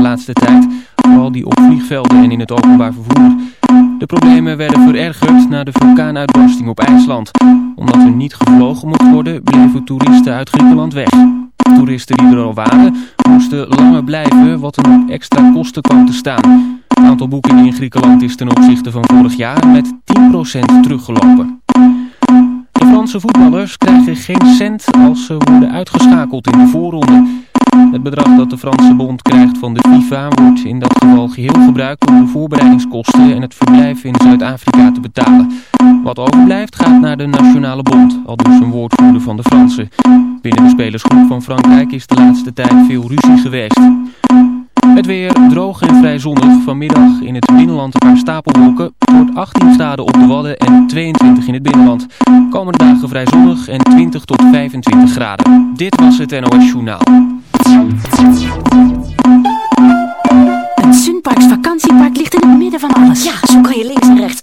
laatste tijd, vooral die op vliegvelden en in het openbaar vervoer. De problemen werden verergerd na de vulkaanuitbarsting op IJsland. Omdat er niet gevlogen mocht worden, bleven toeristen uit Griekenland weg. Toeristen die er al waren, moesten langer blijven, wat een extra kosten kwam te staan. Het aantal boekingen in Griekenland is ten opzichte van vorig jaar met 10% teruggelopen. De Franse voetballers krijgen geen cent als ze worden uitgeschakeld in de voorronde. Het bedrag dat de Franse bond krijgt van de FIFA wordt in dat geval geheel gebruikt om de voorbereidingskosten en het verblijf in Zuid-Afrika te betalen. Wat overblijft gaat naar de Nationale Bond, al dus een woordvoerder van de Fransen. Binnen de spelersgroep van Frankrijk is de laatste tijd veel ruzie geweest. Het weer droog en vrij zonnig. Vanmiddag in het binnenland een paar stapelwolken. Het wordt 18 graden op de Wadden en 22 in het binnenland. Komende dagen vrij zonnig en 20 tot 25 graden. Dit was het NOS Journaal. Een Sunparks vakantiepark ligt in het midden van alles. Ja, zo kan je links en rechts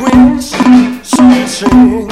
twins searching.